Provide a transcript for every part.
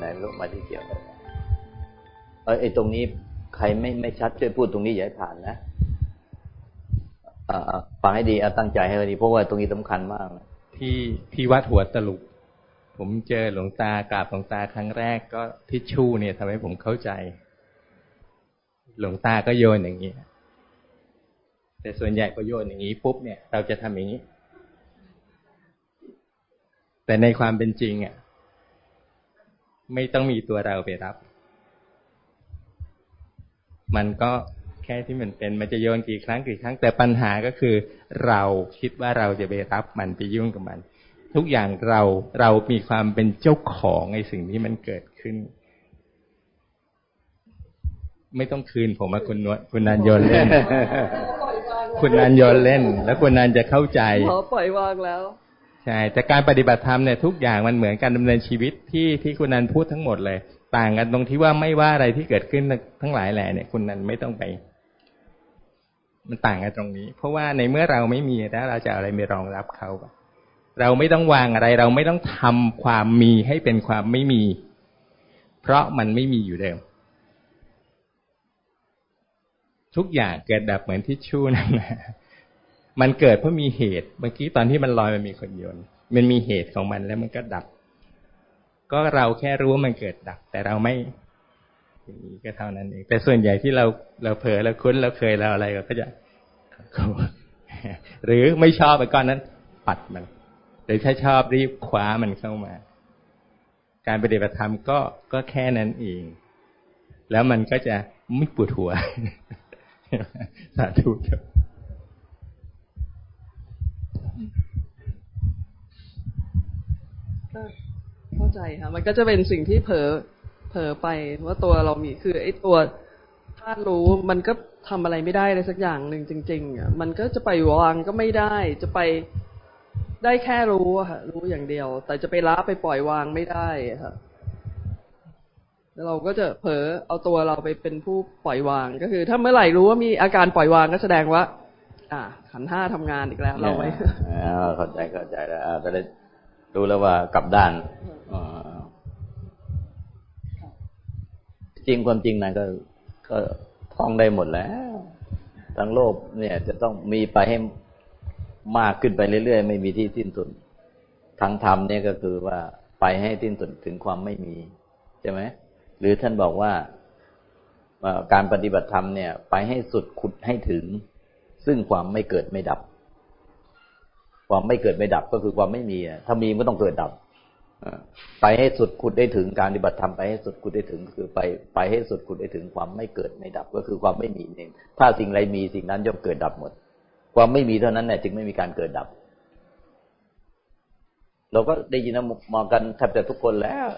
ไมก็อยู่ไหนไม่รู้มาที่เกี่ยวเออไอตรงนี้ใครไม่ไม่ชัดช่วยพูดตรงนี้อย่าให้ผ่านนะฟังให้ดีเอาตั้งใจให้ดีเพราะว่าตรงนี้สำคัญมากที่ที่วัดหัวตลุก ผมเจอหลวงตากราบหลวงตาครั้งแรกก็ทิชชู่เนี่ยทำให้ผมเข้าใจ หลวงตาก็โยนอย่างนี้แต่ส่วนใหญ่พอโยนอย่างนี้ปุ๊บเนี่ย เราจะทำอย่างนี้ แต่ในความเป็นจริงอะ ไม่ต้องมีตัวเราไปรับ มันก็แค่ที่มันเป็นมันจะโยนกี่ครั้งกี่ครั้ง แต่ปัญหาก็คือ เราคิดว่าเราจะไปรับ มันไปยุ่งกับมัน ทุกอย่างเราเรามีความเป็นเจ้าของในสิ่งที่มันเกิดขึ้น ไม่ต้องคืนผมมาคุณนวคุณนันโยนเล่น คุณนันโยนเล่น แล้วคุณนันจะเข้าใจขอปล่อยวางแล้ว ใช่แต่การปฏิบัติธรรมเนี่ยทุกอย่างมันเหมือนการดำเนินชีวิตที่ที่คุณนันพูดทั้งหมดเลย ต่างกันตรงที่ว่าไม่ว่าอะไรที่เกิดขึ้นทั้งหลายแหล่เนี่ย คุณนันไม่ต้องไป มันต่างกันตรงนี้ เพราะว่าในเมื่อเราไม่มีแล้วเราจะอะไรไม่รองรับเขาเราไม่ต้องวางอะไร เราไม่ต้องทำความมีให้เป็นความไม่มี เพราะมันไม่มีอยู่เดิม ทุกอย่างเกิดดับเหมือนทิชชู่นั่นแหละ มันเกิดเพราะมีเหตุ เมื่อกี้ตอนที่มันลอยมันมีคนโยน มันมีเหตุของมันแล้วมันก็ดับ ก็เราแค่รู้ว่ามันเกิดดับ แต่เราไม่อย่างนี้ก็เท่านั้นเอง แต่ส่วนใหญ่ที่เราเราเผลอเราคุ้นเราเคยเราอะไรก็จะหรือไม่ชอบไปก้อนนั้น ปัดมัน หรือถ้าชอบรีบคว้ามันเข้ามา การปฏิบัติธรรมก็ก็แค่นั้นเอง แล้วมันก็จะไม่ปวดหัว สาธุครับ เข้าใจค่ะ มันก็จะเป็นสิ่งที่เผลอเผลอไปว่าตัวเรามีคือไอ้ตัวธาตุรู้มันก็ทำอะไรไม่ได้เลยสักอย่างหนึ่งจริงๆอะมันก็จะไปวางก็ไม่ได้จะไปได้แค่รู้ค่ะรู้อย่างเดียว แต่จะไปละไปปล่อยวางไม่ได้ค่ะแล้วเราก็จะเผลอเอาตัวเราไปเป็นผู้ปล่อยวาง ก็คือ ถ้าเมื่อไหร่รู้ว่ามีอาการปล่อยวางก็แสดงว่า อ่าขันห้าทำงานอีกแล้ว เราไม่เข้าใจเข้าใจแล้วแต่รู้แล้วว่ากลับด้านจริงความจริงนะก็ก็ท่องได้หมดแล้วทั้งโลกเนี่ย จะต้องมีไปให้มากขึ้นไปเรื่อยๆ ไม่มีที่สิ้นสุดทั้งธรรมเนี่ยก็คือว่าไปให้สิ้นสุดถึงความไม่มีใช่ไหมหรือท่านบอกว่าการปฏิบัติธรรมเนี่ย ไปให้สุดขุดให้ถึง ซึ่งความไม่เกิดไม่ดับ ความไม่เกิดไม่ดับก็คือความไม่มี ถ้ามีก็ต้องเกิดดับไปให้สุดขุดได้ถึงการปฏิบัติธรรมไปให้สุดขุดได้ถึงคือไปไปให้สุดขุดได้ถึงความไม่เกิดไม่ดับ ก็คือความไม่มีเองถ้าสิ่งใดมีสิ่งนั้นย่อมเกิดดับหมด ความไม่มีเท่านั้นแหละจึงไม่มีการเกิดดับ เราก็ได้ยินมองกันแทบจะทุกคนแล้ว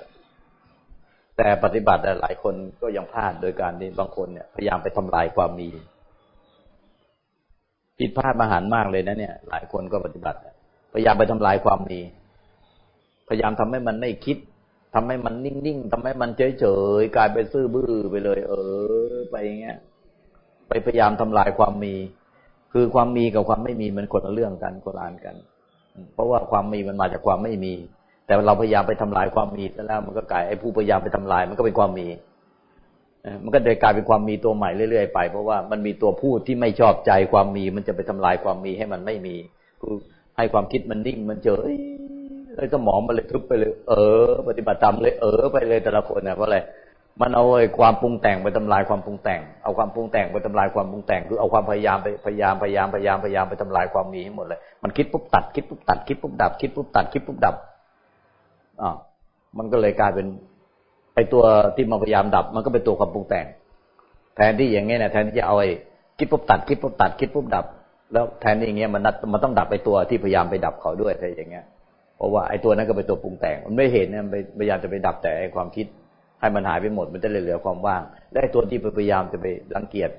แต่ปฏิบัติหลายคนก็ยังพลาดโดยการที่บางคนเนี่ยพยายามไปทำลายความมี ผิดพลาดมหันมากเลยนะเนี่ย หลายคนก็ปฏิบัติ พยายามไปทำลายความมีพยายามทำให้มันไม่คิดทำให้มันนิ่งๆทำให้มันเฉยๆกลายเป็นซื่อบื้อไปเลย เออ ไปอย่างเงี้ยไปพยายามทำลายความมี คือความมีกับความไม่มีมันคนละเรื่องกันคนละอันกัน เพราะว่าความมีมันมาจากความไม่มี แต่เราพยายามไปทำลายความมีแล้วมันก็กลายไอ้ผู้พยายามไปทำลายมันก็เป็นความมี มันก็เลยกลายเป็นความมีตัวใหม่เรื่อยๆไป เพราะว่ามันมีตัวพูดที่ไม่ชอบใจความมี มันจะไปทำลายความมีให้มันไม่มีคือให้ความคิดมันนิ่งมันเฉยไอ้สมองมันเลยทึบไปเลย เออ ปฏิบัติธรรมเลยเออไปเลยแต่ละคนเนี่ยเพราะอะไรมันเอาไอ้ความปรุงแต่งไปทำลายความปรุงแต่ง เอาความปรุงแต่งไปทำลายความปรุงแต่ง คือเอาความพยายามไปพยายามพยายามพยายามพยายามไปทำลายความมีให้หมดเลย มันคิดปุ๊บตัดคิดปุ๊บตัดคิดปุ๊บดับคิดปุ๊บตัดคิดปุ๊บดับอ่ามันก็เลยกลายเป็น ไอตัวที่มาพยายามดับ มันก็เป็นตัวความปรุงแต่ง แทนที่อย่างเงี้ยนะแทนที่จะเอาไอ้คิดปุ๊บตัดคิดปุ๊บตัดคิดปุ๊บดับ แล้วแทนที่อย่างเงี้ยมันมันต้องดับไปตัวที่พยายามไปดับเขาด้วยอะไรอย่างเงี้ย เพราะว่าไอ้ตัวนั้นก็เป็นตัวปรุงแต่ง มันไม่เห็นเนี่ยพยายามจะไปดับแต่ไอความคิดให้มันหายไปหมด มันจะเหลือความว่าง และไอ้ตัวที่พยายามจะไปรังเกียจ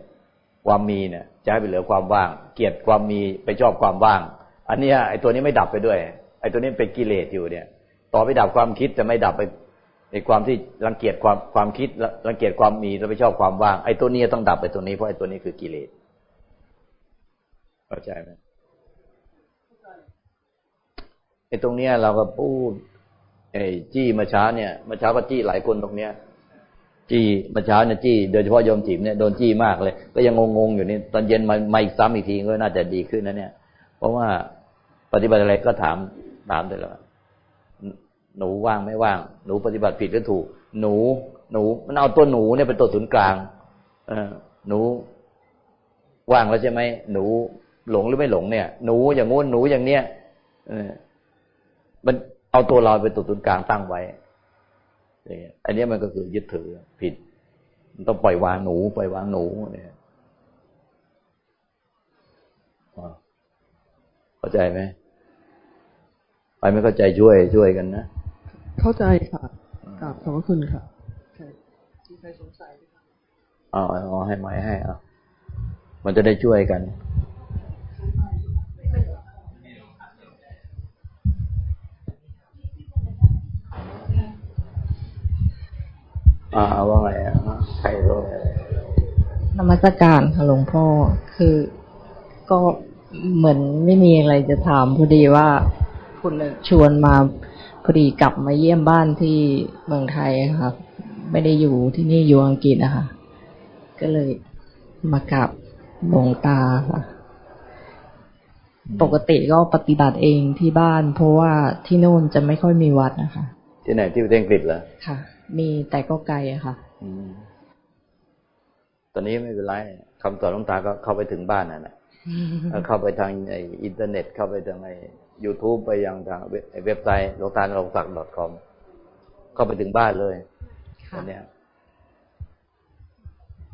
ความมีเนี่ยจะให้ไปเหลือความว่าง เกลียดความมีไปชอบความว่าง อันนี้ไอ้ตัวนี้ไม่ดับไปด้วย ไอ้ตัวนี้เป็นกิเลสอยู่เนี่ย ต่อไปดับความคิดจะไม่ดับไป ไอ้ความที่รังเกียจความความคิดรังเกียจความมีแล้วไปชอบความว่างไอ้ตัวนี้ต้องดับไปตัวนี้เพราะไอ้ตัวนี้คือกิเลสเข้าใจไหมไอ้ตรงเนี้ยเราก็พูดไอ้จี้มาช้าเนี่ยมาช้าก็จี้หลายคนตรงเนี้ย จี้มาช้าเนี่ยจี้โดยเฉพาะโยมจิ๋มเนี่ยโดนจี้มากเลย ก็ยังงงๆอยู่นี่ตอนเย็นมามาอีกซ้ำอีกทีก็น่าจะดีขึ้นนะเนี่ย เพราะว่าปฏิบัติอะไรก็ถามถามได้แล้ว หนูว่างไม่ว่าง หนูปฏิบัติผิดหรือถูก หนู หนู มันเอาตัวหนูเนี่ยเป็นตัวศูนย์กลางเออหนูว่างแล้วใช่ไหมหนูหลงหรือไม่หลงเนี่ย หนูอย่างงู้นหนูอย่างเนี้ยเออมันเอาตัวเราเป็นตัวศูนย์กลางตั้งไว้อันนี้มันก็คือยึดถือผิด มันต้องปล่อยวางหนูปล่อยวางหนูเนี่ยเข้าใจไหมไปไม่เข้าใจช่วยช่วยกันนะ เข้าใจค่ะกราบขอบพระคุณค่ะมีใครสงสัยไหมคะอ๋ออ๋อให้ไหมให้อะมันจะได้ช่วยกันอ่าว่าไงอะใครรู้นมัสการค่ะหลวงพ่อคือก็เหมือนไม่มีอะไรจะถามพอดีว่าคุณชวนมา พอดีกลับมาเยี่ยมบ้านที่เมืองไทยครับ ไม่ได้อยู่ที่นี่อยู่อังกฤษนะคะก็เลยมากลับหลวงตาค่ะ ปกติก็ปฏิบัติเองที่บ้าน เพราะว่าที่โน่นจะไม่ค่อยมีวัดนะคะ ที่ไหนที่ประเทศอังกฤษเหรอค่ะ มีแต่ก็ไกลอะค่ะตอนนี้ไม่เป็นไรคำสอนหลวงตาก็เข้าไปถึงบ้านนั่นแหละเข้าไปทางไออินเทอร์เน็ตเข้าไปทางไอยูทูบไปยังทางเว็บไซต์หลวงตาณรงค์ศักดิ์ .com เข้าไปถึงบ้านเลยตอนนี้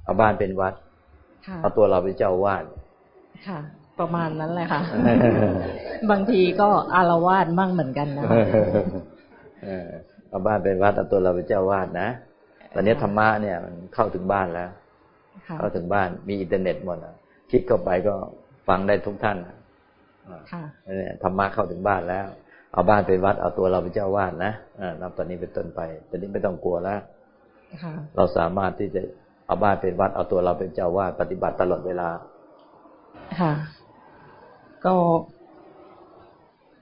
เอาบ้านเป็นวัดเอาตัวเราเป็นเจ้าวาสค่ะประมาณนั้นแหละค่ะ บางทีก็อาละวาดมั่งเหมือนกันนะเอาบ้านเป็นวัดเอาตัวเราเป็นเจ้าวาสนะ ตอนนี้ธรรมะเนี่ย มันเข้าถึงบ้านแล้ว เข้าถึงบ้าน มีอินเทอร์เน็ตหมดคลิกเข้าไปก็ฟังได้ทุกท่านเนี่ย ธรรมะเข้าถึงบ้านแล้ว เอาบ้านเป็นวัด เอาตัวเราเป็นเจ้าวาดนะนับตอนนี้เป็นต้นไปตอนนี้ไม่ต้องกลัวแล้วเราสามารถที่จะเอาบ้านเป็นวัด เอาตัวเราเป็นเจ้าวาดปฏิบัติตลอดเวลา ค่ะ ก็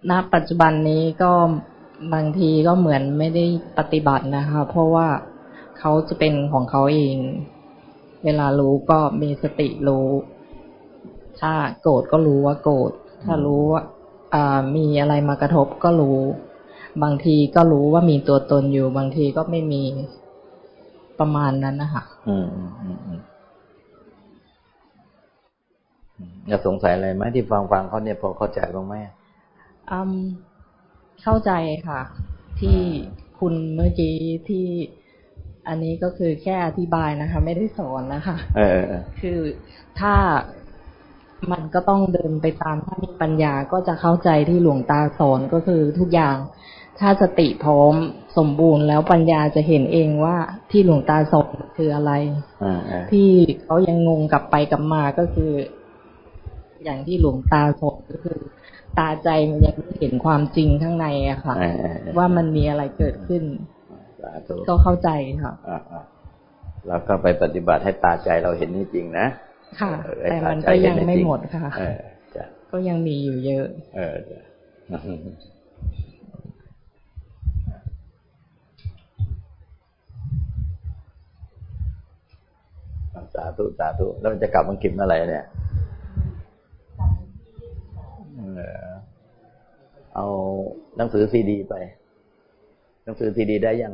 ณปัจจุบันนี้ก็บางทีก็เหมือนไม่ได้ปฏิบัตินะคะ เพราะว่าเขาจะเป็นของเขาเอง เวลารู้ก็มีสติรู้ ถ้าโกรธก็รู้ว่าโกรธ ถ้ารู้ว่ามีอะไรมากระทบก็รู้ บางทีก็รู้ว่ามีตัวตนอยู่ บางทีก็ไม่มีประมาณนั้นนะคะอืมอืมอืมอยากสงสัยอะไรไหมที่ฟังฟังเขาเนี่ยพอเข้าใจบ้างไหมอืมเข้าใจค่ะ ที่คุณเมื่อกี้ที่อันนี้ก็คือแค่อธิบายนะคะ ไม่ได้สอนนะคะ เออ คือถ้า มันก็ต้องเดินไปตามถ้ามีปัญญาก็จะเข้าใจที่หลวงตาสอนก็คือทุกอย่าง ถ้าสติพร้อมสมบูรณ์แล้วปัญญาจะเห็นเองว่าที่หลวงตาสอนคืออะไรที่เขายังงงกลับไปกลับมาก็คือ อย่างที่หลวงตาสอนก็คือ ตาใจมันยังเห็นความจริงข้างในอะค่ะ ว่ามันมีอะไรเกิดขึ้นก็เข้าใจค่ะแล้วก็ไปปฏิบัติให้ตาใจเราเห็นนี่จริงนะ ค่ะ แต่มันก็ยังไม่หมดค่ะก็ยังมีอยู่เยอะ เออสาธุสาธุแล้วจะกลับมังกิมเมื่อไหร่เนี่ยเอาหนังสือซีดีไป หนังสือซีดีได้ยัง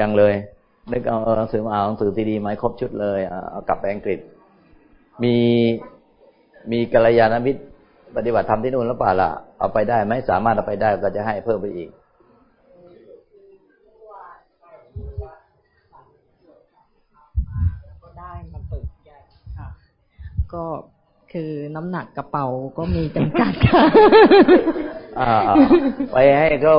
ยังเลย นึกเอาหนังสือมาเอาหนังสือซีดีมครบชุดเลยเอากลับไปอังกฤษ มีมีกัลยาณมิตรปฏิบัติธรรมที่นู่นหรือเปล่าล่ะเอาไปได้ไหมสามารถเอาไปได้ก็จะให้เพิ่มไปอีก ก็ได้มาเปิดใหญ่ค่ะ ก็คือน้ำหนักกระเป๋าก็มีจำกัดค่ะ ไปให้เขา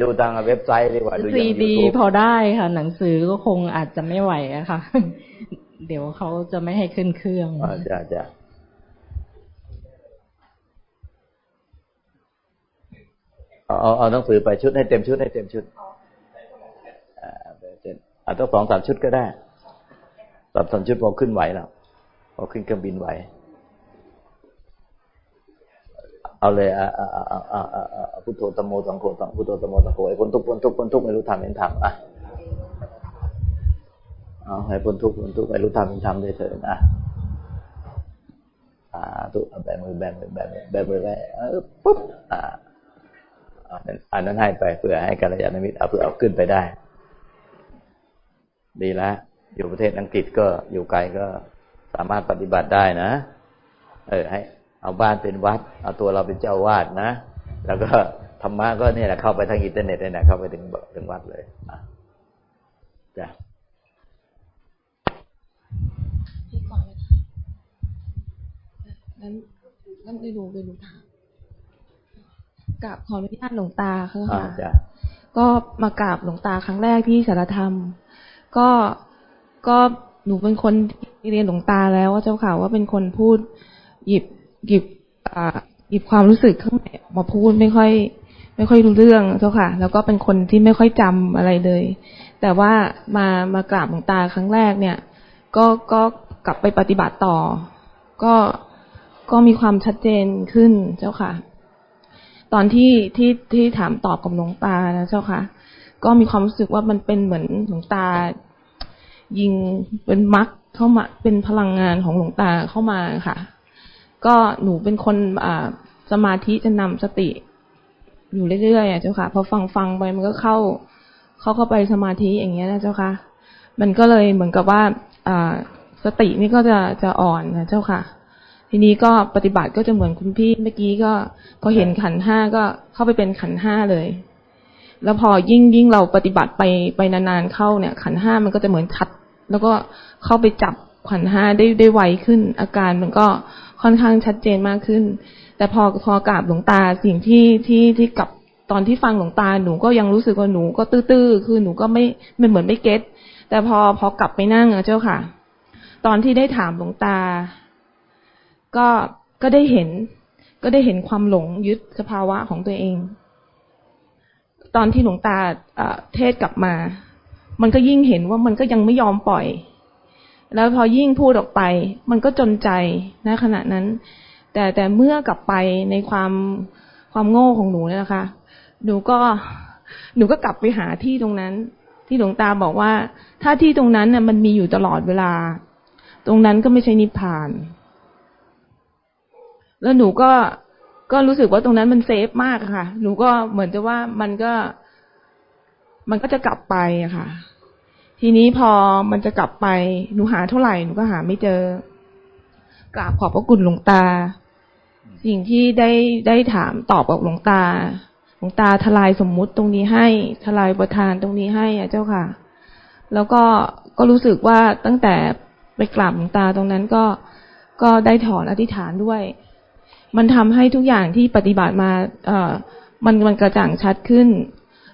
ดูทางเว็บไซต์ดีกว่าดูซีดีพอได้ค่ะ หนังสือก็คงอาจจะไม่ไหวอะค่ะ เดี๋ยวเขาจะไม่ให้ขึ้นเครื่องอ่าจ้าจ้าเอาเอาหนังสือไปชุดให้เต็มชุดให้เต็มชุดอ่าต้องสองสามชุดก็ได้สามสามชุดพอขึ้นไหวแล้วพอขึ้นเครื่องบินไหว เอาเลยอ่าอ่าอ่าอ่าอ่าพุทโธตโมสังโฆสังพุทโธตโมสังโฆไอ้พ้นทุกข์พ้นทุกข์พ้นทุกไม่รู้ทำเห็นทำอะเอาให้พ้นทุกข์พ้นทุกข์ไม่รู้ทำเห็นทำเลยเถิดอะอ่าตุแบมือแบมือแบมือแบมือแบเออปุ๊บอ่าอันนั้นให้ไปเพื่อให้กัลยาณมิตรเอาเพื่อเอาขึ้นไปได้ ดีแล้วอยู่ประเทศอังกฤษก็อยู่ไกลก็สามารถปฏิบัติได้นะ เออให้ เอาบ้านเป็นวัด เอาตัวเราเป็นเจ้าวาดนะ แล้วก็ธรรมะก็เนี่ยแหละเข้าไปทางอินเทอร์เน็ตเลยนะเข้าไปถึงถึงวัดเลยอะจ้ะพี่ก่อนเลยงั้นงั้นไปดูไปดูถามกราบขออนุญาตหลวงตาค่ะก็มากราบหลวงตาครั้งแรกที่สารธรรม ก็ก็หนูเป็นคนเรียนหลวงตาแล้วว่าเจ้าค่ะว่าเป็นคนพูดหยิบ หยิบอ่าหยิบความรู้สึกข้างในมาพูดไม่ค่อย ไม่ค่อยรู้เรื่องเจ้าค่ะ แล้วก็เป็นคนที่ไม่ค่อยจำอะไรเลย แต่ว่ามามากราบหลวงตาครั้งแรกเนี่ย ก็ก็กลับไปปฏิบัติต่อ ก็ก็มีความชัดเจนขึ้นเจ้าค่ะ ตอนที่ที่ที่ถามตอบกับหลวงตานะเจ้าค่ะ ก็มีความรู้สึกว่ามันเป็นเหมือนหลวงตา ยิงเป็นมักเข้ามาเป็นพลังงานของหลวงตาเข้ามาค่ะ ก็หนูเป็นคนอ่าสมาธิจะนำสติ อยู่เรื่อยๆเจ้าค่ะ พอฟังฟังไปมันก็เข้า เข้าเข้าไปสมาธิอย่างเงี้ยนะเจ้าค่ะ มันก็เลยเหมือนกับว่าอ่าสตินี่ก็จะจะอ่อนนะเจ้าค่ะ ทีนี้ก็ปฏิบัติก็จะเหมือนคุณพี่เมื่อกี้ก็ พอเห็นขันห้าก็เข้าไปเป็นขันห้าเลย แล้วพอยิ่งยิ่งเราปฏิบัติไปไปนานๆเข้าเนี่ย ขันห้ามันก็จะเหมือนชัด แล้วก็เข้าไปจับขวัญห้าได้ได้ไวขึ้น อาการมันก็ ค่อนข้างชัดเจนมากขึ้น แต่พอพอกราบหลวงตาสิ่งที่ที่ที่กับตอนที่ฟังหลวงตาหนูก็ยังรู้สึกว่าหนูก็ตื้อๆคือหนูก็ไม่ไม่เหมือนไม่เก็ตแต่พอพอกลับไปนั่งอะเจ้าค่ะ ตอนที่ได้ถามหลวงตา ก็ก็ได้เห็น ก็ได้เห็นความหลงยึดสภาวะของตัวเอง ตอนที่หลวงตาเทศกลับมา มันก็ยิ่งเห็นว่ามันก็ยังไม่ยอมปล่อย แล้วพอยิ่งพูดออกไป มันก็จนใจนะขณะนั้น แต่แต่เมื่อกลับไปในความความโง่ของหนูเนี่ยนะคะ หนูก็หนูก็กลับไปหาที่ตรงนั้น ที่หลวงตาบอกว่า ถ้าที่ตรงนั้นน่ะมันมีอยู่ตลอดเวลา ตรงนั้นก็ไม่ใช่นิพพาน แล้วหนูก็ก็รู้สึกว่าตรงนั้นมันเซฟมากค่ะ หนูก็เหมือนจะว่ามันก็ มันก็จะกลับไปอะค่ะ ทีนี้พอมันจะกลับไปหนูหาเท่าไหร่หนูก็หาไม่เจอกราบขอบพระคุณหลวงตา สิ่งที่ได้ได้ถามตอบกับหลวงตา หลวงตาทลายสมมุติตรงนี้ให้ทลายประทานตรงนี้ให้อะเจ้าค่ะ แล้วก็ก็รู้สึกว่าตั้งแต่ไปกราบหลวงตาตรงนั้นก็ก็ได้ถอนอธิษฐานด้วย มันทำให้ทุกอย่างที่ปฏิบัติมา เอ่อ มันมันกระจ่างชัดขึ้น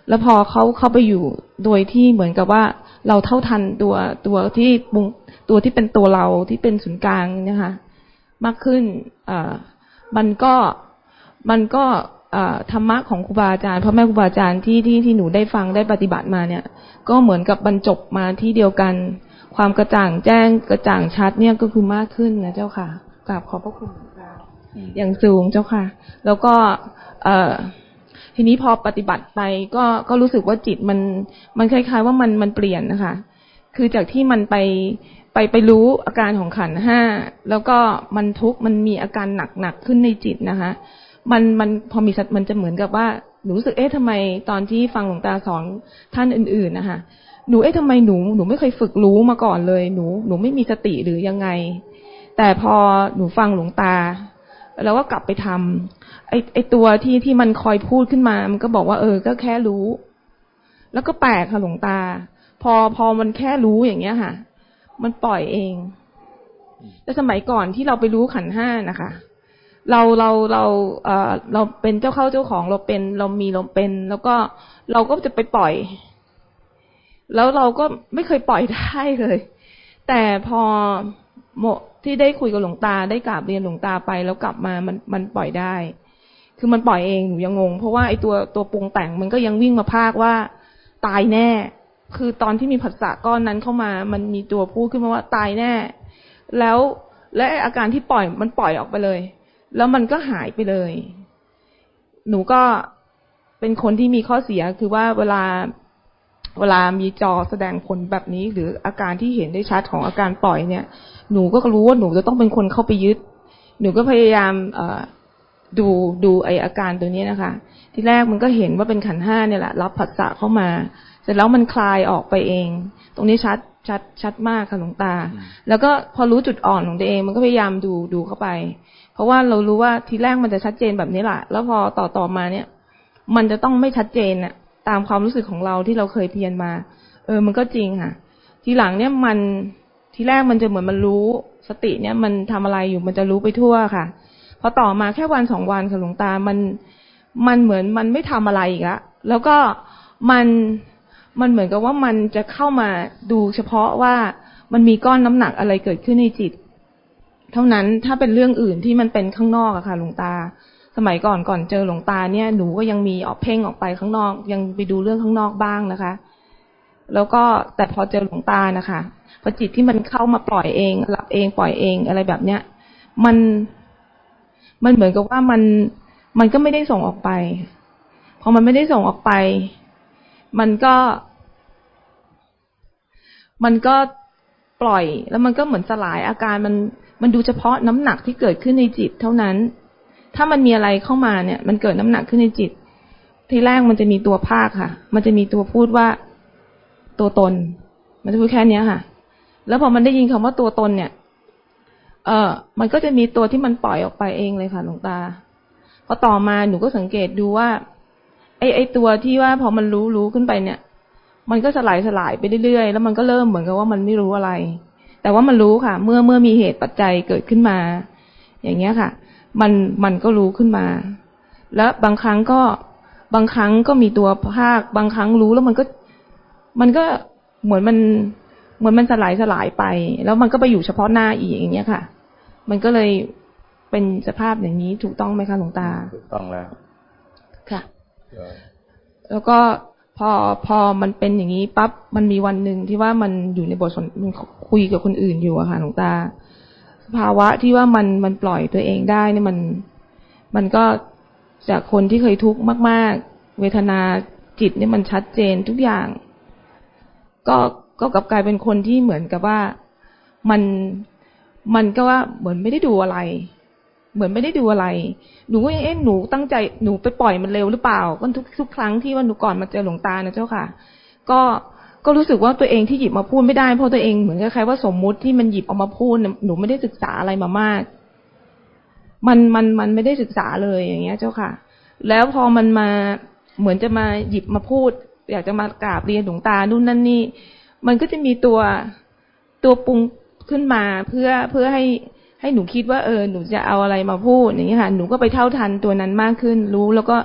แล้วพอเขาเข้าไปอยู่โดยที่เหมือนกับว่า เราเท่าทันตัวตัวที่บุงตัวที่เป็นตัวเราที่เป็นศูนย์กลางนะคะมากขึ้นอ่ามันก็มันก็ธรรมะของครูบาอาจารย์พ่อแม่ครูบาอาจารย์ที่ที่ที่หนูได้ฟังได้ปฏิบัติมาเนี่ย ก็เหมือนกับบรรจบมาที่เดียวกัน ความกระจ่างแจ้งกระจ่างชัดเนี่ยก็คือมากขึ้นนะเจ้าค่ะกราบขอบพระคุณอย่างสูงเจ้าค่ะ แล้วก็ เอ ทีนี้พอปฏิบัติไปก็ก็รู้สึกว่าจิตมันมันคล้าย ๆ ว่ามันมันเปลี่ยนนะคะคือจากที่มันไปไปไปรู้อาการของขันห้าแล้วก็มันทุกข์มันมีอาการหนักหนักขึ้นในจิตนะคะมันมันพอมีสัตมันจะเหมือนกับว่าหนูรู้สึกเอ๊ะทำไมตอนที่ฟังหลวงตาสอนท่านอื่น ๆนะคะหนูเอ๊ะทำไมหนูหนูไม่เคยฝึกรู้มาก่อนเลย หนูหนูไม่มีสติหรือยังไง แต่พอหนูฟังหลวงตา แล้วก็กลับไปทำไอไอตัวที่ที่มันคอยพูดขึ้นมา มันก็บอกว่า เออ ก็แค่รู้ แล้วก็แปลกค่ะหลวงตา พอพอมันแค่รู้อย่างเงี้ยค่ะ มันปล่อยเอง แต่สมัยก่อนที่เราไปรู้ขันห้านะคะเราเราเราเออเราเป็นเจ้าเข้าเจ้าของเราเป็นเรามีเราเป็น แล้วก็เราก็จะไปปล่อย แล้วเราก็ไม่เคยปล่อยได้เลย แต่พอโม ที่ได้คุยกับหลวงตาได้กราบเรียนหลวงตาไป แล้วกลับมามันมันปล่อยได้ คือมันปล่อยเองหนูยังงง เพราะว่าไอ้ตัวตัวปรุงแต่งมันก็ยังวิ่งมาพากว่าตายแน่ คือตอนที่มีผัสสะก้อนนั้นเข้ามา มันมีตัวพูดขึ้นมาว่าตายแน่ แล้วและอาการที่ปล่อยมันปล่อยออกไปเลย แล้วมันก็หายไปเลย หนูก็เป็นคนที่มีข้อเสียคือว่าเวลา เวลามีจอแสดงผลแบบนี้ หรืออาการที่เห็นได้ชัดของอาการปล่อยเนี่ย หนูก็รู้ว่าหนูจะต้องเป็นคนเข้าไปยึด หนูก็พยายามเอดูดูไออาการตัวนี้นะคะ ที่แรกมันก็เห็นว่าเป็นขันห้าเนี่ยแหละ รับผัสสะเข้ามาเสร็จแล้วมันคลายออกไปเอง ตรงนี้ชัดชัดชัดมากค่ะหลวงตา แล้วก็พอรู้จุดอ่อนของตัวเอง มันก็พยายามดูดูเข้าไป เพราะว่าเรารู้ว่าทีแรกมันจะชัดเจนแบบนี้แหละแล้วพอต่อต่อมาเนี่ย มันจะต้องไม่ชัดเจนน่ะ ตามความรู้สึกของเราที่เราเคยเพียนมา เออ มันก็จริงค่ะ ทีหลังเนี่ยมันทีแรกมันจะเหมือนมันรู้สติเนี่ย มันทำอะไรอยู่มันจะรู้ไปทั่วค่ะ พอต่อมาแค่วันสองวันค่ะหลวงตา มันมันเหมือนมันไม่ทำอะไรอีกแล้วแล้วก็มันมันเหมือนกับว่ามันจะเข้ามาดูเฉพาะว่ามันมีก้อนน้ำหนักอะไรเกิดขึ้นในจิต เท่านั้นถ้าเป็นเรื่องอื่นที่มันเป็นข้างนอกอะค่ะหลวงตา สมัยก่อนก่อนเจอหลวงตาเนี่ย หนูก็ยังมีออกเพ่งออกไปข้างนอก ยังไปดูเรื่องข้างนอกบ้างนะคะ แล้วก็แต่พอเจอหลวงตานะคะพอจิตที่มันเข้ามาปล่อยเองรับเองปล่อยเองอะไรแบบเนี้ย มันมันเหมือนกับว่ามันมันก็ไม่ได้ส่งออกไปพอมันไม่ได้ส่งออกไป มันก็ มันก็ปล่อย แล้วมันก็เหมือนสลายอาการมันมันดูเฉพาะน้ำหนักที่เกิดขึ้นในจิตเท่านั้น ถ้ามันมีอะไรเข้ามาเนี่ย มันเกิดน้ำหนักขึ้นในจิต ทีแรกมันจะมีตัวภาคค่ะ มันจะมีตัวพูดว่าตัวตน มันจะพูดแค่นี้ค่ะ แล้วพอมันได้ยินคำว่าตัวตนเนี่ย เออมันก็จะมีตัวที่มันปล่อยออกไปเองเลยค่ะหลวงตาพอต่อมาหนูก็สังเกตดูว่า ไอ้ไอ้ตัวที่ว่าพอมันรู้รู้ขึ้นไปเนี่ย มันก็สลายสลายไปเรื่อยๆแล้วมันก็เริ่มเหมือนกับว่ามันไม่รู้อะไร แต่ว่ามันรู้ค่ะ เมื่อเมื่อมีเหตุปัจจัยเกิดขึ้นมา อย่างเงี้ยค่ะ มันมันก็รู้ขึ้นมา แล้วบางครั้งก็บางครั้งก็มีตัวภาค บางครั้งรู้แล้วมันก็ มันก็เหมือนมันเหมือนมันสลายสลายไป แล้วมันก็ไปอยู่เฉพาะหน้าอีกอย่างเงี้ยค่ะ มันก็เลยเป็นสภาพอย่างนี้ถูกต้องไหมคะหลวงตา ถูกต้องแล้ว ค่ะ แล้วก็พอพอมันเป็นอย่างนี้ปั๊บมันมีวันหนึ่งที่ว่ามันอยู่ในบทสนมันคุยกับคนอื่นอยู่อะค่ะหลวงตาส ภาวะที่ว่ามันมันปล่อยตัวเองได้นี่มันมันก็จากคนที่เคยทุกข์มาก ๆ เวทนาจิตนี่มันชัดเจนทุกอย่าง ก็ก็กลับกลายเป็นคนที่เหมือนกับว่ามันมันก็ว่าเหมือนไม่ได้ดูอะไร เหมือนไม่ได้ดูอะไร หนูก็ยังเอ๊ะหนูตั้งใจหนูไปปล่อยมันเร็วหรือเปล่าก็ทุกทุกครั้งที่ว่าหนูก่อนมาเจอหลวงตานะเจ้าค่ะ ก็ ก็รู้สึกว่าตัวเองที่หยิบมาพูดไม่ได้เพราะตัวเองเหมือนกับใครว่าสมมุติที่มันหยิบออกมาพูดหนูไม่ได้ศึกษาอะไรมามาก มันมันมันไม่ได้ศึกษาเลยอย่างเงี้ย เจ้าค่ะ แล้วพอมันมาเหมือนจะมาหยิบมาพูด อยากจะมากราบเรียนหลวงตานู่นนั่นนี่ มันก็จะมีตัวตัวปรุงขึ้นมาเพื่อเพื่อให้ให้หนูคิดว่าเออหนูจะเอาอะไรมาพูดอย่างนี้ยค่ะ หนูก็ไปเท่าทันตัวนั้นมากขึ้นรู้แล้วก็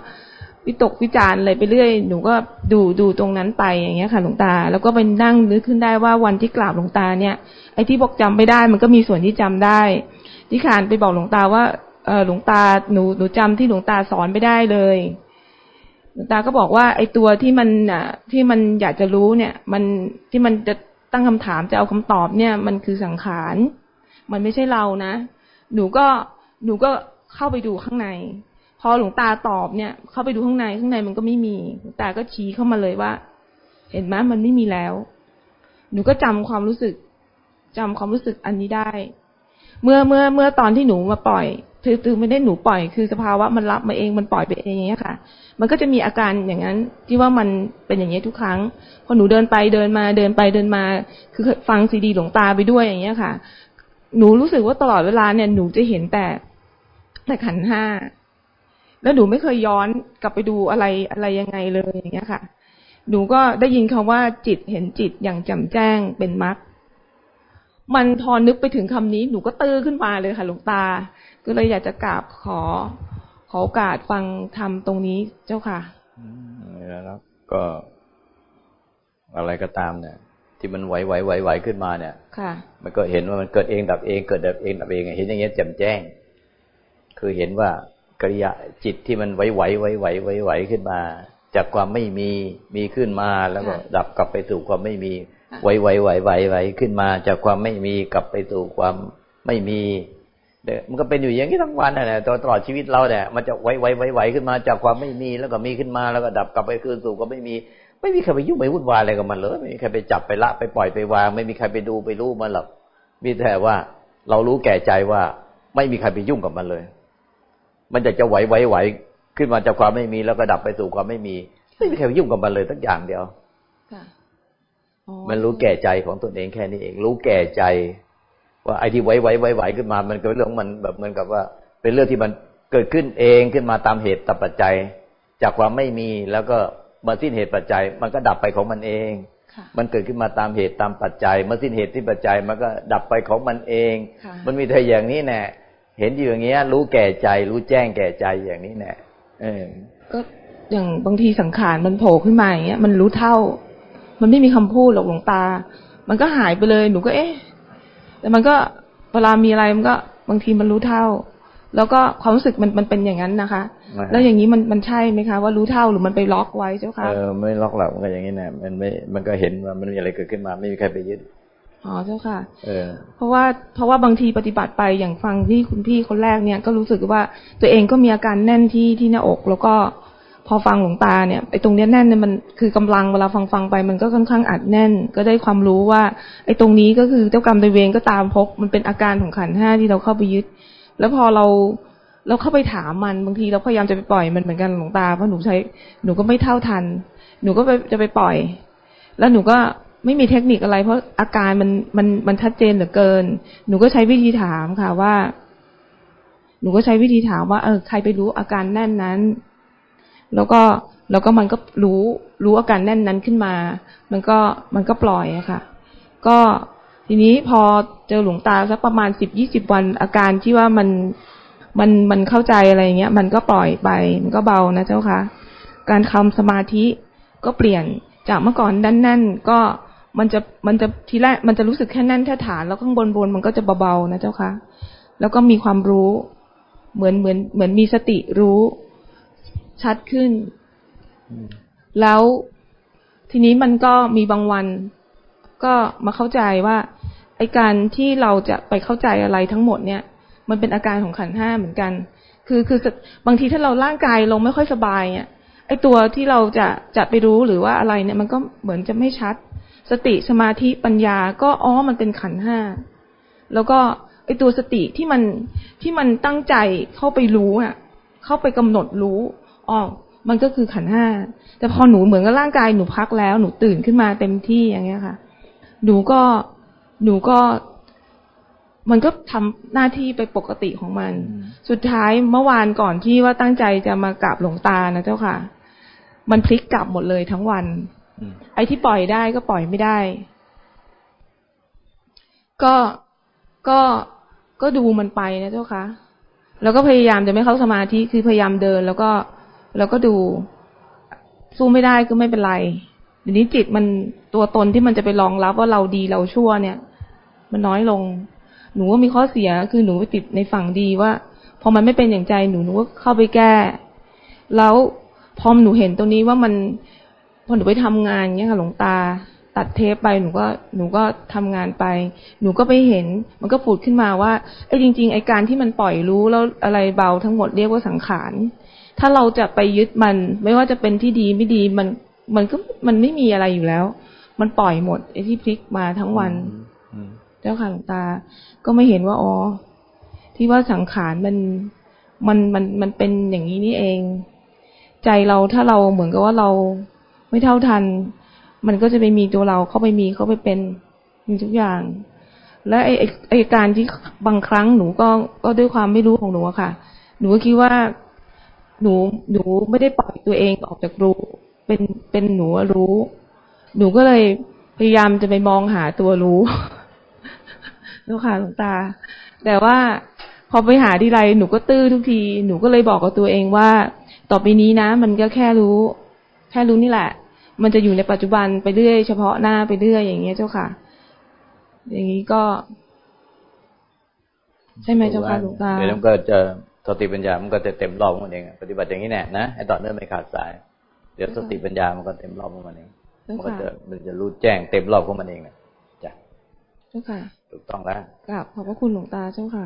วิตกวิจารณ์อะไรไปเรื่อย หนูก็ดูดูตรงนั้นไปอย่างเงี้ยค่ะหลวงตา แล้วก็ไปนั่งนึกขึ้นได้ว่าวันที่กราบหลวงตาเนี่ย ไอ้ที่บอกจำไม่ได้ มันก็มีส่วนที่จำได้ ที่ขานไปบอกหลวงตาว่าเออหลวงตาหนูหนูจำที่หลวงตาสอนไม่ได้เลยหลวงตาก็บอกว่า ไอ้ตัวที่มันอะที่มันอยากจะรู้เนี่ย มันที่มันจะตั้งคำถามจะเอาคำตอบเนี่ย มันคือสังขาร มันไม่ใช่เรานะ หนูก็หนูก็เข้าไปดูข้างใน พอหลวงตาตอบเนี่ย เข้าไปดูข้างในข้างในมันก็ไม่มีหลวงตาก็ชี้เข้ามาเลยว่า เห็นไหมมันไม่มีแล้ว หนูก็จำความรู้สึกจำความรู้สึกอันนี้ได้ เมื่อเมื่อเมื่อตอนที่หนูมาปล่อยคือคือไม่ได้หนูปล่อยคือสภาวะมันรับมาเองมันปล่อยไปเองอย่างเงี้ยค่ะ มันก็จะมีอาการอย่างนั้น ที่ว่ามันเป็นอย่างเงี้ยทุกครั้งพอหนูเดินไปเดินมาเดินไปเดินมา คือฟังซีดีหลวงตาไปด้วยอย่างเงี้ยค่ะ หนูรู้สึกว่าตลอดเวลาเนี่ยหนูจะเห็นแต่แต่ขันห้า แล้วหนูไม่เคยย้อนกลับไปดูอะไรอะไรยังไงเลยอย่างเงี้ยค่ะ หนูก็ได้ยินคำว่าจิตเห็นจิตอย่างแจ่มแจ้งเป็นมรรคมันพอนึกไปถึงคำนี้หนูก็ตื้อขึ้นมาเลยค่ะหลวงตา ก็เลยอยากจะกราบขอ ขอโอกาสฟังทำตรงนี้เจ้าค่ะแล้วก็ อะไรก็ตามเนี่ย ที่มันไหวไหวไหวไหวขึ้นมาเนี่ย ค่ะ มันก็เห็นว่ามันเกิดเองดับเองเกิดดับเองดับเองเห็นอย่างเงี้ยแจ่มแจ้ง คือเห็นว่า กริยาจิตที่มันไหวไหวไหวไหวไหวไหวขึ้นมา จากความไม่มีมีขึ้นมาแล้วก็ดับกลับไปสู่ความไม่มีไหวไหวไหวไหวไหวขึ้นมา จากความไม่มีกลับไปสู่ความไม่มีเดี๋ยวมันก็เป็นอยู่อย่างนี้ทั้งวันน่ะตลอดชีวิตเราเนี่ยมันจะไหวไหวไหวไหวขึ้นมาจากความไม่มีแล้วก็มีขึ้นมาแล้วก็ดับกลับไปคืนสู่ก็ไม่มี ไม่มีใครไปยุ่งไปวุ่นวายอะไรกับมันเลยไม่มีใครไปจับไปละไปปล่อยไปวาง ไม่มีใครไปดูไปรู้มันหรอกมีแต่ว่าเรารู้แก่ใจว่าไม่มีใครไปยุ่งกับมันเลย มันจะจะไหวไหวไหวขึ้นมาจากความไม่มีแล้วก็ดับไปสู่ความไม่มีไม่มีใครไปยุ่งกับมันเลยสักอย่างเดียวมันรู้แก่ใจของตนเองแค่นี้เอง รู้แก่ใจ ว่าไอ้ที่ไหวไหวไหวไหวขึ้นมา มันก็เป็นเรื่องมันแบบเหมือนกับว่า เป็นเรื่องที่มันเกิดขึ้นเองขึ้นมาตามเหตุตามปัจจัย จากความไม่มีแล้วก็มาสิ้นเหตุปัจจัย มันก็ดับไปของมันเองมันเกิดขึ้นมาตามเหตุตามปัจจัยเมื่อสิ้นเหตุที่ปัจจัย มันก็ดับไปของมันเอง มันมีแต่อย่างนี้แน่ เห็นอยู่อย่างเงี้ย รู้แก่ใจ รู้แจ้งแก่ใจอย่างนี้แน่เออก็อย่างบางทีสังขารมันโผล่ขึ้นมาอย่างเงี้ย มันรู้เท่า มันไม่มีคำพูดหรอกหลวงตา มันก็หายไปเลยหนูก็เอ๊ะแต่มันก็เวลามีอะไรมันก็บางทีมันรู้เท่า แล้วก็ความรู้สึกมันมันเป็นอย่างนั้นนะคะ แล้วอย่างนี้มันมันใช่ไหมคะ ว่ารู้เท่าหรือมันไปล็อกไว้เจ้าค่ะเออไม่ล็อกหรอกมันก็อย่างนี้แน่มันไม่มันก็เห็นว่ามันมีอะไรเกิดขึ้นมา ไม่มีใครไปยึด อ๋อเจ้าค่ะ เออ เพราะว่าเพราะว่าบางทีปฏิบัติไปอย่างฟังที่คุณพี่คนแรกเนี่ยก็รู้สึกว่าตัวเองก็มีอาการแน่นที่ที่หน้าอก แล้วก็พอฟังหลวงตาเนี่ยไอ้ตรงเนี้ยแน่นเนี่ยมันคือกำลังเวลาฟังฟังไปมันก็ค่อนข้างอัดแน่น ก็ได้ความรู้ว่า ไอ้ตรงนี้ก็คือเจ้ากรรมในเวรก็ตามพบมันเป็นอาการของขันห้าที่เราเข้าไปยึด แล้วพอเราเราเข้าไปถามมันบางทีเราพยายามจะไปปล่อยมันเหมือนกันหลวงตาเพราะหนูใช้หนูก็ไม่เท่าทัน หนูก็ไปจะไปปล่อย แล้วหนูก็ ไม่มีเทคนิคอะไร เพราะอาการมันมันมันชัดเจนเหลือเกิน หนูก็ใช้วิธีถามค่ะว่า หนูก็ใช้วิธีถามว่า เออ ใครไปรู้อาการแน่นนั้น แล้วก็แล้วก็มันก็รู้รู้อาการแน่นนั้นขึ้นมา มันก็มันก็ปล่อยอะค่ะ ก็ทีนี้พอเจอหลวงตาสักประมาณสิบยี่สิบวัน อาการที่ว่ามันมันมันเข้าใจอะไรเงี้ย มันก็ปล่อยไป มันก็เบานะเจ้าค่ะการคำสมาธิก็เปลี่ยนจากเมื่อก่อนแน่นๆก็ มันจะมันจะทีแรกมันจะรู้สึกแค่แน่นแค่ฐาน แล้วข้างบนบนมันก็จะเบาๆนะเจ้าค่ะแล้วก็มีความรู้ เหมือนเหมือนเหมือนมีสติรู้ ชัดขึ้น แล้วทีนี้มันก็มีบางวัน ก็มาเข้าใจว่าไอการที่เราจะไปเข้าใจอะไรทั้งหมดเนี่ย มันเป็นอาการของขันห้าเหมือนกัน คือคือบางทีถ้าเราร่างกายเราไม่ค่อยสบายเนี่ยไอตัวที่เราจะจะไปรู้หรือว่าอะไรเนี่ย มันก็เหมือนจะไม่ชัด สติสมาธิปัญญาก็อ๋อมันเป็นขันห้าแล้วก็ไอตัวสติที่มันที่มันตั้งใจเข้าไปรู้อะ เข้าไปกำหนดรู้อ๋อมันก็คือขันห้าแต่พอหนูเหมือนกับร่างกายหนูพักแล้วหนูตื่นขึ้นมาเต็มที่อย่างเงี้ยค่ะ หนูก็หนูก็มันก็ทำหน้าที่ไปปกติของมัน สุดท้ายเมื่อวานก่อนที่ว่าตั้งใจจะมากราบหลวงตานะเจ้าค่ะ มันพลิกกลับหมดเลยทั้งวัน ไอ้ที่ปล่อยได้ก็ปล่อยไม่ได้ ก็ก็ก็ดูมันไปนะเจ้าค่ะแล้วก็พยายามจะไม่เข้าสมาธิคือพยายามเดิน แล้วก็แล้วก็ดูสู้ไม่ได้ก็ไม่เป็นไรเดี๋ยวนี้จิตมันตัวตนที่มันจะไปรองรับว่าเราดีเราชั่วเนี่ย มันน้อยลง หนูว่ามีข้อเสียคือหนูไปติดในฝั่งดีว่าพอมันไม่เป็นอย่างใจหนูหนูก็เข้าไปแก้ แล้วพอหนูเห็นตรงนี้ว่ามัน พอหนูไปทำงานเนี้ยค่ะหลวงตา ตัดเทปไปหนูก็หนูก็ทำงานไป หนูก็ไปเห็น มันก็ผุดขึ้นมาว่าไอ้จริง ๆ ไอ้การที่มันปล่อยรู้แล้วอะไรเบาทั้งหมดเรียกว่าสังขารถ้าเราจะไปยึดมัน ไม่ว่าจะเป็นที่ดีไม่ดีมันมันก็มันไม่มีอะไรอยู่แล้ว มันปล่อยหมดไอ้ที่พลิกมาทั้งวันเจ้าค่ะหลวงตา ก็ไม่เห็นว่าอ๋อที่ว่าสังขารมันมันมันมันเป็นอย่างนี้นี่เอง ใจเราถ้าเราเหมือนกับว่าเรา ไม่เท่าทัน มันก็จะไปมีตัวเราเข้าไปมีเข้าไปเป็นมีทุกอย่าง และไอ้ไอ้การที่บางครั้งหนูก็ก็ด้วยความไม่รู้ของหนูอะค่ะ หนูก็คิดว่าหนูหนูไม่ได้ปล่อยตัวเองออกจากรู้ เป็นเป็นหนูรู้ หนูก็เลยพยายามจะไปมองหาตัวรู้ลูกค่ะหลวงตา แต่ว่าพอไปหาทีไรหนูก็ตื้อทุกที หนูก็เลยบอกกับตัวเองว่า ต่อไปนี้นะ มันก็แค่รู้ แค่รู้นี่แหละ มันจะอยู่ในปัจจุบันไปเรื่อย เฉพาะหน้าไปเรื่อยอย่างเงี้ยเจ้าค่ะ อย่างนี้ก็ ใช่ไหมเจ้าค่ะหลวงตาเดี๋ยวก็จะสติปัญญามันก็จะเต็มรอบมันเองปฏิบัติอย่างนี้แน่นะให้ต่อเนื่องไม่ขาดสาย เดี๋ยวสติปัญญามันก็เต็มรอบของมันเองมันก็จะมันจะรู้แจ้งเต็มรอบของมันเองนะจ้ะเจ้าค่ะ ถูกต้องแล้วกราบขอบพระคุณหลวงตาเจ้าค่ะ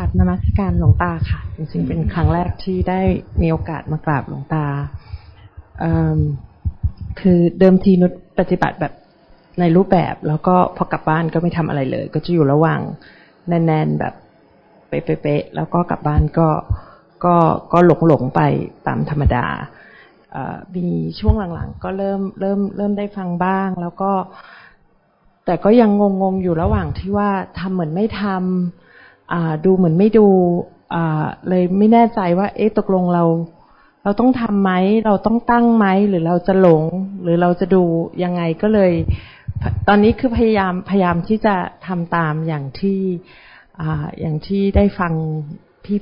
ราบนมัสการหลวงตาค่ะ จริงๆเป็นครั้งแรกที่ได้มีโอกาสมากราบหลวงตาคือเดิมทีนุชปฏิบัติแบบในรูปแบบ แล้วก็พอกลับบ้านก็ไม่ทำอะไรเลย ก็จะอยู่ระหว่างแน่นๆแบบเป๊ะๆแล้วก็กลับบ้านก็ก็ก็หลงหลงไปตามธรรมดามีช่วงหลังๆ ก็เริ่มเริ่มเริ่มได้ฟังบ้าง แล้วก็ แต่ก็ยังงงๆอยู่ระหว่างที่ว่าทำเหมือนไม่ทำ ดูเหมือนไม่ดูเลยไม่แน่ใจว่า เอ๊ะตกลงเรา เราต้องทำไหมเราต้องตั้งไหมหรือเราจะหลง หรือเราจะดูยังไงก็เลย ตอนนี้คือพยายามพยายามที่จะทำตามอย่างที่อย่างที่ได้ฟัง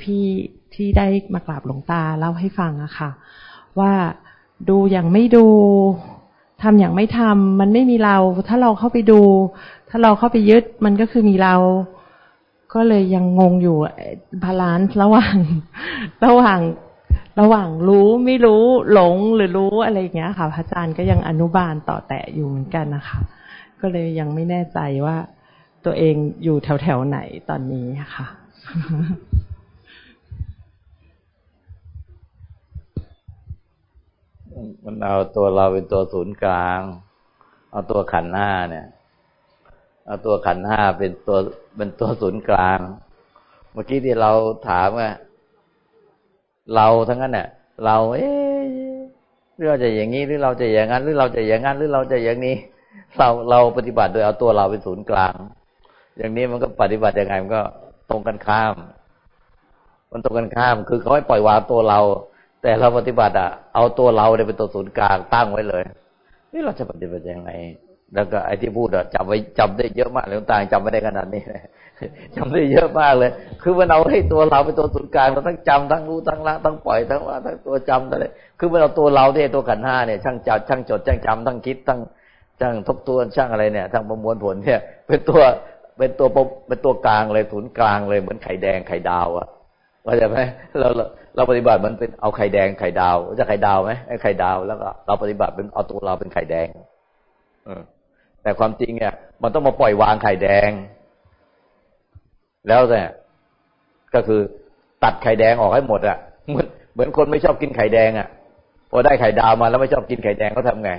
พี่ๆที่ได้มากราบหลวงตาเล่าให้ฟังอะค่ะ ว่าดูอย่างไม่ดูทำอย่างไม่ทำมันไม่มีเรา ถ้าเราเข้าไปดู ถ้าเราเข้าไปยึดมันก็คือมีเรา ก็เลยยังงงอยู่บาลานซ์ระหว่าง ระหว่างระหว่างรู้ไม่รู้หลงหรือรู้อะไรอย่างเงี้ยค่ะพระอาจารย์ก็ยังอนุบาลต่อแตะอยู่เหมือนกันนะคะ ก็เลยยังไม่แน่ใจว่าตัวเองอยู่แถวแถวไหนตอนนี้ค่ะมันเอาตัวเราเป็นตัวศูนย์กลาง เอาตัวขันห้าเนี่ย เอาตัวขันห้าเป็นตัวเป็นตัวศูนย์กลาง เมื่อกี้ที่เราถามว่าเราทั้งนั้นเนี่ยเรา เอ๊ะหรือเราจะอย่างนี้หรือเราจะอย่างนั้น หรือเราจะอย่างนั้น หรือเราจะอย่างนี้ เราเราปฏิบัติโดยเอาตัวเราเป็นศูนย์กลาง อย่างนี้มันก็ปฏิบัติยังไงมันก็ตรงกันข้าม มันตรงกันข้าม คือเขาให้ปล่อยวางตัวเรา แต่เราปฏิบัติอะเอาตัวเราเนี่ยเป็นตัวศูนย์กลางตั้งไว้เลยนี่เราจะปฏิบัติยังไง แล้วก็ไอ้ที่พูดอะจำไว้จำได้เยอะมากเลยต่างจำไม่ได้ขนาดนี้จำได้เยอะมากเลย คือมันเอาให้ตัวเราเป็นตัวศูนย์กลางเราทั้งจำทั้งรู้ทั้งละทั้งปล่อยทั้งว่าทั้งตัวจำอะไรคือมันเอาตัวเราที่ตัวขันห้าเนี่ยช่างจำช่างจดช่างจำทั้งคิดทั้งช่างทบทวนช่างอะไรเนี่ยทั้งประมวลผลเนี่ย เป็นตัวเป็นตัวเป็นตัวกลางเลยศูนย์กลางเลยเหมือนไข่แดงไข่ดาวอะเข้าใจไหมเราเราปฏิบัติมันเป็นเอาไข่แดงไข่ดาวจะไข่ดาวไหมไอ้ไข่ดาวแล้วก็เราปฏิบัติเป็นเอาตัวเราเป็นไข่แดงอ แต่ความจริงเนี่ย มันต้องมาปล่อยวางไข่แดง แล้วแต่ยก็คือตัดไข่แดงออกให้หมดอะเหมือนเหมือนคนไม่ชอบกินไข่แดงอะพอได้ไข่ดาวมาแล้วไม่ชอบกินไข่แดงเขาทาไง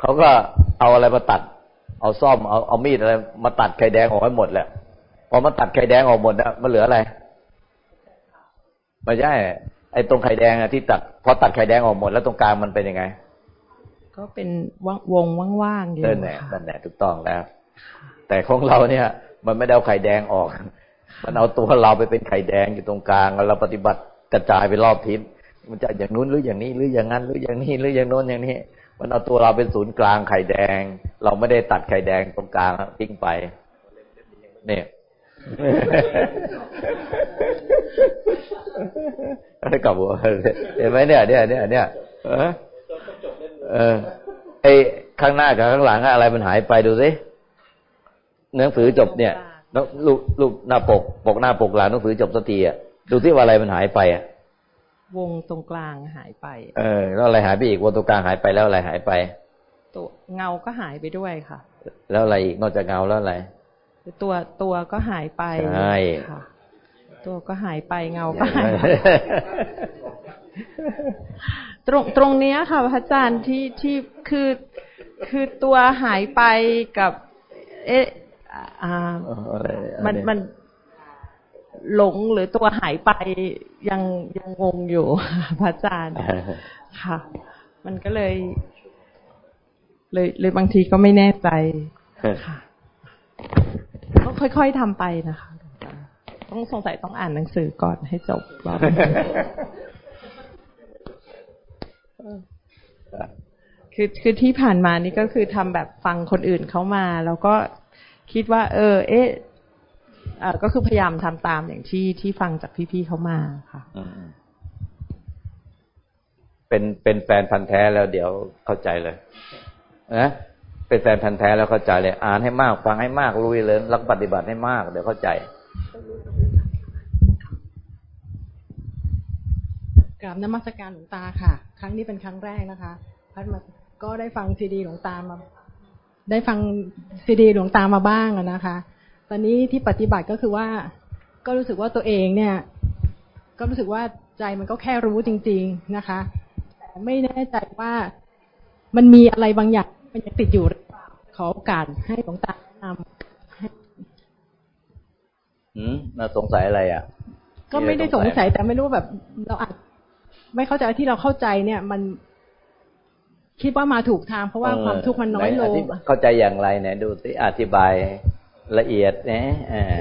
เขาก็เอาอะไรมาตัด เอาซ่อมเอาเอามีดอะไรมาตัดไข่แดงออกให้หมดแหละพอมาตัดไข่แดงออกหมดอะมันเหลืออะไรไม่ใช่ไอ้ตรงไข่แดงอะที่ตัดพอตัดไข่แดงออกหมดแล้วตรงกลางมันเป็นยังไง ก็เป็นวงว่างๆอยู่นั่นแหละนั่นแหละถูกต้องแล้ว แต่ของเราเนี่ย มันไม่ได้เอาไข่แดงออก มันเอาตัวเราไปเป็นไข่แดงอยู่ตรงกลางแล้วเราปฏิบัติกระจายไปรอบทิศมันจะอย่างนู้นหรืออย่างนี้หรืออย่างนั้นหรืออย่างนี้หรืออย่างโน้นอย่างนี้ มันเอาตัวเราเป็นศูนย์กลางไข่แดง เราไม่ได้ตัดไข่แดงตรงกลางทิ้งไป เนี่ยอะไรกับหัวเห็นไหมเนี่ยเนี่ยเนี่ยเนี่ยเออ เออไอข้างหน้ากับข้างหลังอะไรมันหายไปดูสิหนังสือจบเนี่ยลูกลูกหน้าปก ปกหน้าปกหลังหนังสือจบสักทีอะดูที่ว่าอะไรมันหายไปอะ วงตรงกลางหายไป เออ แล้วอะไรหายไปอีกวงตรงกลางหายไปแล้วอะไรหายไป ตัวเงาก็หายไปด้วยค่ะ แล้วอะไรอีกนอกจากเงาแล้วอะไรตัวตัวก็หายไปใช่ค่ะ ตัวก็หายไปเงาก็หาย ตรงตรงเนี้ยค่ะ พระอาจารย์ที่ที่คือคือตัวหายไปกับ เอ๊ะอ่ามันมันหลงหรือตัวหายไปยังยังงงอยู่ พระอาจารย์ค่ะ มันก็เลย เลยเลยบางทีก็ไม่แน่ใจค่ะต้องค่อยๆทำไปนะคะต้องสงสัยต้องอ่านหนังสือก่อนให้จบรอบ คือคือที่ผ่านมานี่ก็คือทำแบบฟังคนอื่นเขามา แล้วก็คิดว่า เออ เอ๊ะก็คือพยายามทำตามอย่างที่ที่ฟังจากพี่ๆเขามาค่ะเป็นเป็นแฟนพันธ์แท้แล้วเดี๋ยวเข้าใจเลยนะเป็นแฟนพันธ์แท้แล้วเข้าใจเลย อ่านให้มาก ฟังให้มากรู้เลยรักปฏิบัติให้มาก เดี๋ยวเข้าใจกราบนมัสการหลวงตาค่ะ ครั้งนี้เป็นครั้งแรกนะคะ พัดมาก็ได้ฟังซีดีหลวงตามา ได้ฟังซีดีหลวงตามาบ้างนะคะ ตอนนี้ที่ปฏิบัติก็คือว่า ก็รู้สึกว่าตัวเองเนี่ย ก็รู้สึกว่าใจมันก็แค่รู้จริง ๆนะคะ แต่ไม่แน่ใจว่ามันมีอะไรบางอย่างมันยังติดอยู่หรือเปล่าขอโอกาสให้หลวงตาแนะนำให้หืมน่าสงสัยอะไรอะ ก็ไม่ได้สงสัยแต่ไม่รู้ว่าแบบเราอาจ ไม่เข้าใจที่เราเข้าใจเนี่ย มันคิดว่ามาถูกทางเพราะว่าความทุกข์มันน้อยลงเข้าใจอย่างไรเนี่ยดูสิอธิบายละเอียดนะเออ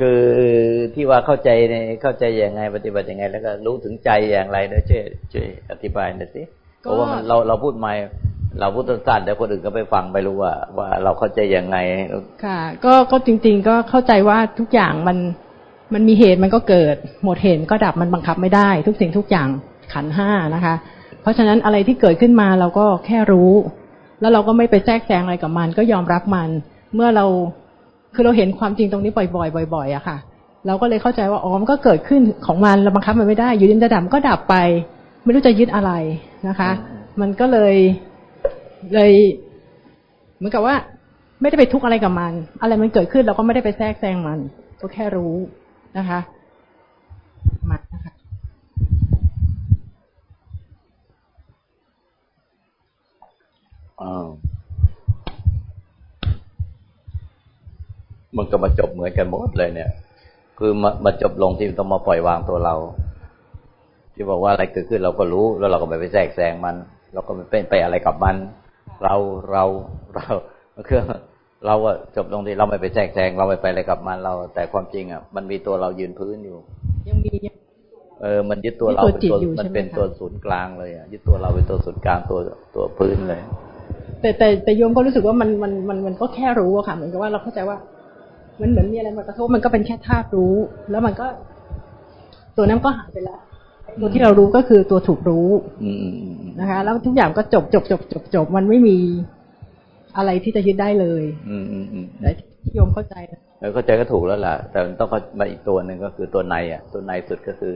คือที่ว่าเข้าใจในเข้าใจอยังไงปฏิบัติอยังไง แล้วก็รู้ถึงใจอย่างไรเดี๋ยวช่วยช่วยอธิบายหน่อยสิเพราะว่าเราเราพูดไม่ เราพูดสั้นๆเดี๋ยวคนอื่นก็ไปฟังไม่รู้ว่า ว่าเราเข้าใจยังไง ค่ะ ก็ก็จริง ๆ ก็เข้าใจว่าทุกอย่างมันมันมีเหตุมันก็เกิด หมดเหตุก็ดับมันบังคับไม่ได้ ทุกสิ่งทุกอย่างขันห้านะคะ เพราะฉะนั้นอะไรที่เกิดขึ้นมาเราก็แค่รู้ แล้วเราก็ไม่ไปแทรกแซงอะไรกับมัน ก็ยอมรับมัน เมื่อเราคือเราเห็นความจริงตรงนี้บ่อยๆบ่อยๆอะค่ะ เราก็เลยเข้าใจว่าอ๋อมันก็เกิดขึ้นของมันเราบังคับมันไม่ได้ อยู่ดีมันจะดับก็ดับไป ไม่รู้จะยึดอะไรนะคะ มันก็เลย เลยเหมือนกับว่า ไม่ได้ไปทุกข์อะไรกับมัน อะไรมันเกิดขึ้นเราก็ไม่ได้ไปแทรกแซงมัน ก็แค่รู้นะคะมานะคะอ้าวมันก็มาจบเหมือนกันหมดเลยเนี่ย คือมามาจบลงที่ต้องมาปล่อยวางตัวเรา ที่บอกว่าอะไรเกิดขึ้นเราก็รู้ แล้วเราก็ไม่ไปแทรกแซงมัน เราก็ไม่เป็นไปอะไรกับมัน เราเราเราคือเราอะจบลงที่เราไม่ไปแทรกแซงเราไม่ไปอะไรกับมันเรา แต่ความจริงอะมันมีตัวเรายืนพื้นอยู่ ยังมียังเออ มันยึดตัวเรามีเป็นตัวจิตตัวอยู่มันใช่ไหมเป็นคะตัวศูนย์กลางเลยอะยึดตัวเราเป็นตัวศูนย์กลางตัวตัวพื้นเลย แต่แต่แต่โยมก็รู้สึกว่ามันมันมันมันก็แค่รู้อะค่ะเหมือนกับว่าเราเข้าใจว่า มันเหมือนมีอะไรมากระทบมันก็เป็นแค่ธาตุรู้ แล้วมันก็ ตัวนั้นก็หายไปแล้ว ตัวที่เรารู้ก็คือตัวถูกรู้อืมอืมอืมอืมนะคะ แล้วทุกอย่างก็จบจบจบจบจบมันไม่มีอะไรที่จะยึดได้เลย อืมอืมอืมแต่ที่โยมเข้าใจนะเออเข้าใจก็ถูกแล้วล่ะ แต่มันต้องเข้ามาอีกตัวหนึ่งก็คือตัวในอะ ตัวในสุดก็คือ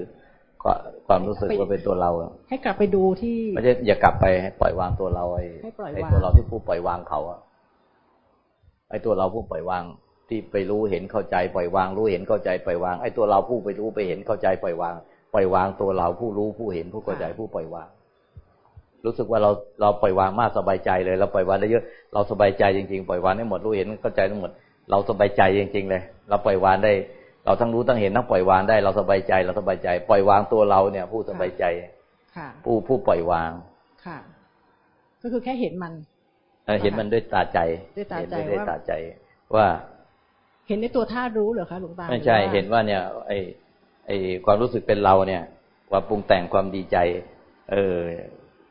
ความความรู้สึกว่าเป็นตัวเราอะให้กลับไปดูที่ไม่ใช่อย่ากลับไปให้ปล่อยวางตัวเราไอ้ให้ปล่อยวางไอ้ตัวเราที่ผู้ปล่อยวางเขาอะไอ้ตัวเราผู้ปล่อยวางที่ไปรู้เห็นเข้าใจปล่อยวาง รู้เห็นเข้าใจปล่อยวางไอ้ตัวเราผู้ไปรู้ไปเห็นเข้าใจปล่อยวาง ปล่อยวางตัวเราผู้รู้ผู้เห็นผู้เข้าใจผู้ปล่อยวาง รู้สึกว่าเราเราปล่อยวางมากสบายใจเลย เราปล่อยวางได้เยอะเราสบายใจจริงๆปล่อยวางได้หมดรู้เห็นเข้าใจทั้งหมด เราสบายใจจริง ๆ เลย เราปล่อยวางได้ เราทั้งรู้ทั้งเห็นทั้งปล่อยวางได้เราสบายใจเราสบายใจ ปล่อยวางตัวเราเนี่ย ผู้สบายใจค่ะผู้ผู้ปล่อยวางค่ะ ก็คือแค่เห็นมันเออเห็นมันด้วยตาใจด้วยตาใจเห็นด้วยว่าตาใจ ว่า เห็นในตัวธาตุรู้เหรอคะหลวงตาไม่ใช่รือว่าเห็นว่าเนี่ย ไอ ไอความรู้สึกเป็นเราเนี่ย ความปรุงแต่งความดีใจ เออ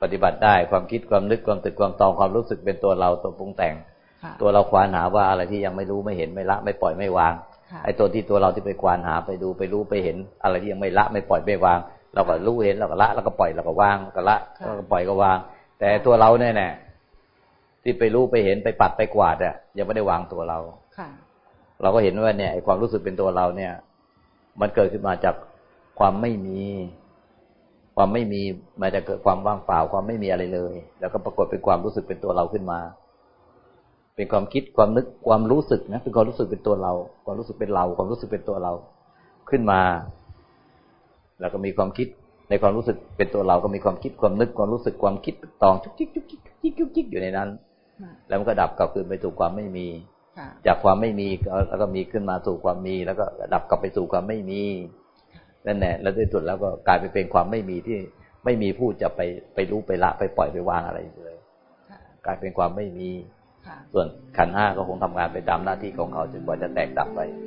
ปฏิบัติได้ความคิดความนึกความตึกความตองความรู้สึกเป็นตัวเราตัวปรุงแต่งค่ะตัวเราควานหาว่าอะไรที่ยังไม่รู้ไม่เห็นไม่ละไม่ปล่อยไม่วางค่ะไอ้ตัวที่ตัวเราที่ไปควานหาไปดูไปรู้ไปเห็น อะไรที่ยังไม่ละไม่ปล่อยไม่วาง เราก็รู้เห็นเราก็ละแล้วก็ปล่อยเราก็วางก็ละค่ะแล้วก็ปล่อยก็วาง แต่ตัวเราเนี่ยแน่ที่ไปรู้ไปเห็นไปปัดไปกวาดอะยังไม่ได้วางตัวเราค่ะเราก็เห็นว่าเนี่ยไอ้ความรู้สึกเป็นตัวเราเนี่ย มันเกิดขึ้นมาจากความไม่มี ความไม่มีมาจากเกิดความว่างเปล่าความไม่มีอะไรเลย แล้วก็ปรากฏเป็นความรู้สึกเป็นตัวเราขึ้นมา เป็นความคิดความนึกความรู้สึกนะเป็นความรู้สึกเป็นตัวเรา ความรู้สึกเป็นเรา ความรู้สึกเป็นตัวเราขึ้นมา แล้วก็มีความคิดในความรู้สึกเป็นตัวเราก็มีความคิดความนึกความรู้สึกความคิดตองจุกจิกจุกจิกจุกจิกจุกจิกอยู่ในนั้นค่ะแล้วมันก็ดับกลับคืนไปสู่ความไม่มีค่ะ จากความไม่มีก็แล้วก็มีขึ้นมาสู่ความมี แล้วก็ดับกลับไปสู่ความไม่มีนั่นแหละแล้วในสุดแล้วก็กลายไปเป็นความไม่มีที่ไม่มีผู้จะไปไปรู้ไปละไปปล่อยไปวางอะไรเลยค่ะกลายเป็นความไม่มีค่ะส่วนขันธ์ห้าก็คงทำงานไปตามหน้าที่ของเขาจนกว่าจะแตกดับไปค